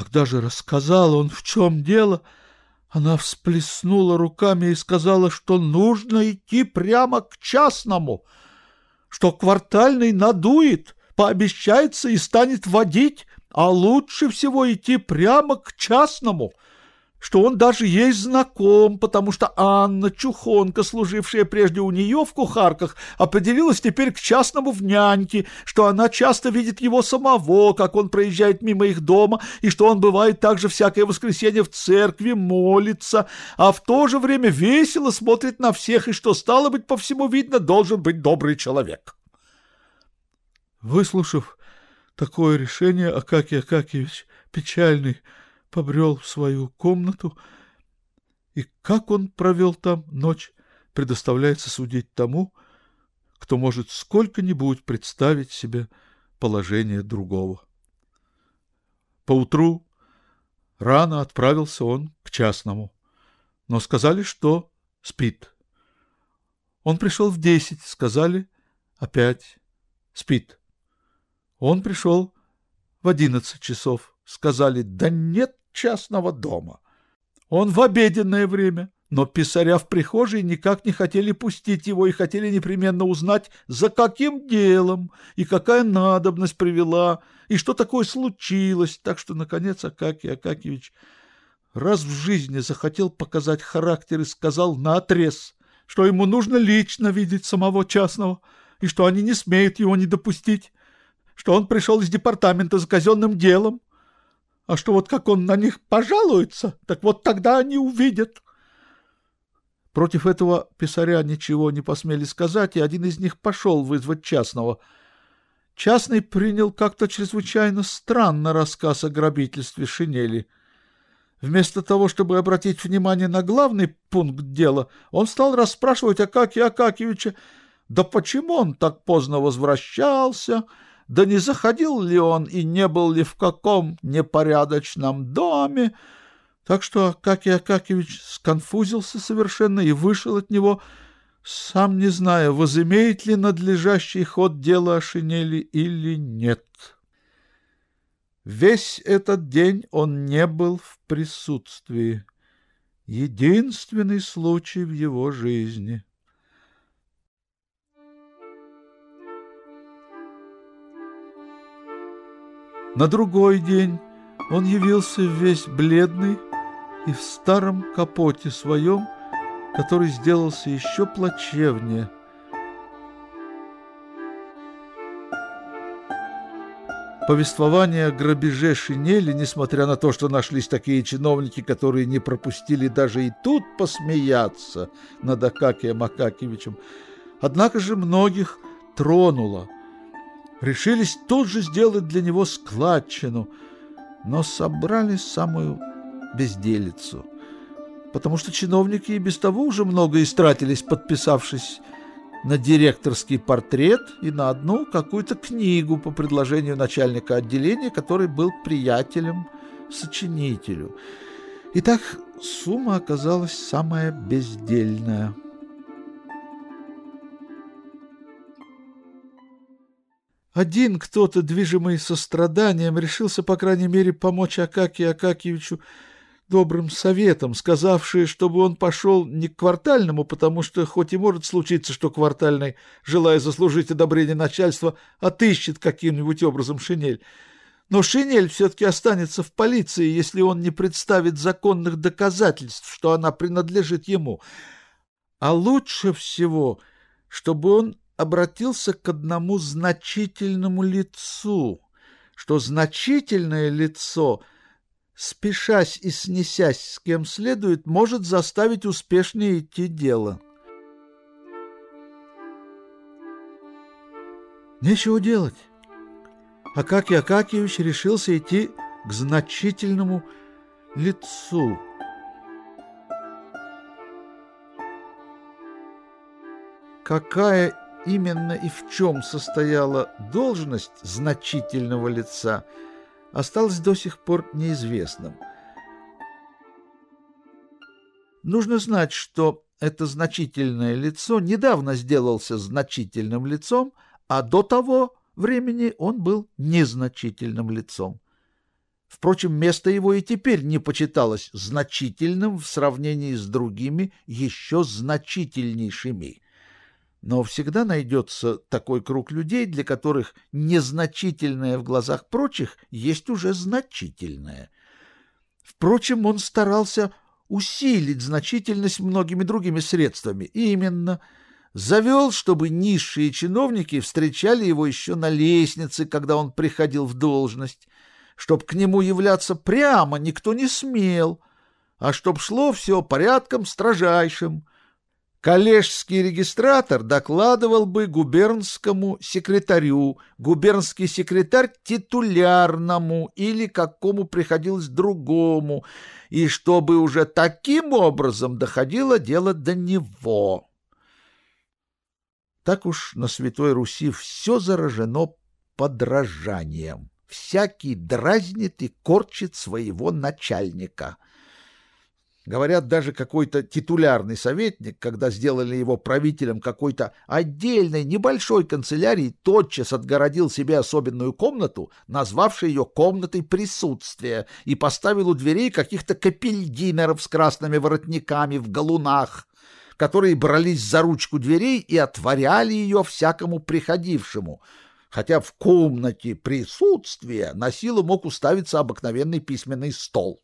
Когда же рассказал он, в чем дело, она всплеснула руками и сказала, что нужно идти прямо к частному, что квартальный надует, пообещается и станет водить, а лучше всего идти прямо к частному — что он даже ей знаком, потому что Анна, чухонка, служившая прежде у нее в кухарках, определилась теперь к частному в няньке, что она часто видит его самого, как он проезжает мимо их дома, и что он бывает также всякое воскресенье в церкви, молится, а в то же время весело смотрит на всех, и что, стало быть, по всему видно, должен быть добрый человек. Выслушав такое решение, Акакий Акакиевич, печальный, побрел в свою комнату, и как он провел там ночь, предоставляется судить тому, кто может сколько-нибудь представить себе положение другого. Поутру рано отправился он к частному, но сказали, что спит. Он пришел в десять, сказали опять спит. Он пришел в одиннадцать часов, сказали, да нет частного дома. Он в обеденное время, но писаря в прихожей никак не хотели пустить его и хотели непременно узнать, за каким делом и какая надобность привела, и что такое случилось, так что, наконец, Акакий Акакевич раз в жизни захотел показать характер и сказал наотрез, что ему нужно лично видеть самого частного, и что они не смеют его не допустить, что он пришел из департамента за казенным делом, а что вот как он на них пожалуется, так вот тогда они увидят. Против этого писаря ничего не посмели сказать, и один из них пошел вызвать частного. Частный принял как-то чрезвычайно странно рассказ о грабительстве шинели. Вместо того, чтобы обратить внимание на главный пункт дела, он стал расспрашивать Акакия Акакевича, да почему он так поздно возвращался, — да не заходил ли он и не был ли в каком непорядочном доме, так что Акакий Акакевич сконфузился совершенно и вышел от него, сам не зная, возымеет ли надлежащий ход дела о шинели или нет. Весь этот день он не был в присутствии. Единственный случай в его жизни — На другой день он явился весь бледный и в старом капоте своем, который сделался еще плачевнее. Повествование о грабеже шинели, несмотря на то, что нашлись такие чиновники, которые не пропустили даже и тут посмеяться над Акакием Акакевичем, однако же многих тронуло – решились тут же сделать для него складчину, но собрали самую безделицу, потому что чиновники и без того уже много истратились, подписавшись на директорский портрет и на одну какую-то книгу по предложению начальника отделения, который был приятелем сочинителю. Итак, сумма оказалась самая бездельная – Один кто-то, движимый состраданием, решился, по крайней мере, помочь Акакию Акакиевичу добрым советом, сказавший, чтобы он пошел не к квартальному, потому что хоть и может случиться, что квартальный, желая заслужить одобрение начальства, отыщет каким-нибудь образом шинель. Но шинель все-таки останется в полиции, если он не представит законных доказательств, что она принадлежит ему. А лучше всего, чтобы он обратился к одному значительному лицу, что значительное лицо, спешась и снесясь с кем следует, может заставить успешнее идти дело. Нечего делать. Акакий Акакиевич решился идти к значительному лицу. Какая именно и в чем состояла должность значительного лица, осталось до сих пор неизвестным. Нужно знать, что это значительное лицо недавно сделался значительным лицом, а до того времени он был незначительным лицом. Впрочем, место его и теперь не почиталось значительным в сравнении с другими еще значительнейшими. Но всегда найдется такой круг людей, для которых незначительное в глазах прочих есть уже значительное. Впрочем, он старался усилить значительность многими другими средствами. Именно завел, чтобы низшие чиновники встречали его еще на лестнице, когда он приходил в должность, чтоб к нему являться прямо никто не смел, а чтоб шло все порядком строжайшим. Коллежский регистратор докладывал бы губернскому секретарю, губернский секретарь титулярному или какому приходилось другому, и чтобы уже таким образом доходило дело до него. Так уж на Святой Руси все заражено подражанием. Всякий дразнит и корчит своего начальника — Говорят, даже какой-то титулярный советник, когда сделали его правителем какой-то отдельной небольшой канцелярии, тотчас отгородил себе особенную комнату, назвавший ее комнатой присутствия, и поставил у дверей каких-то капельдинеров с красными воротниками в галунах, которые брались за ручку дверей и отворяли ее всякому приходившему, хотя в комнате присутствия на силу мог уставиться обыкновенный письменный стол.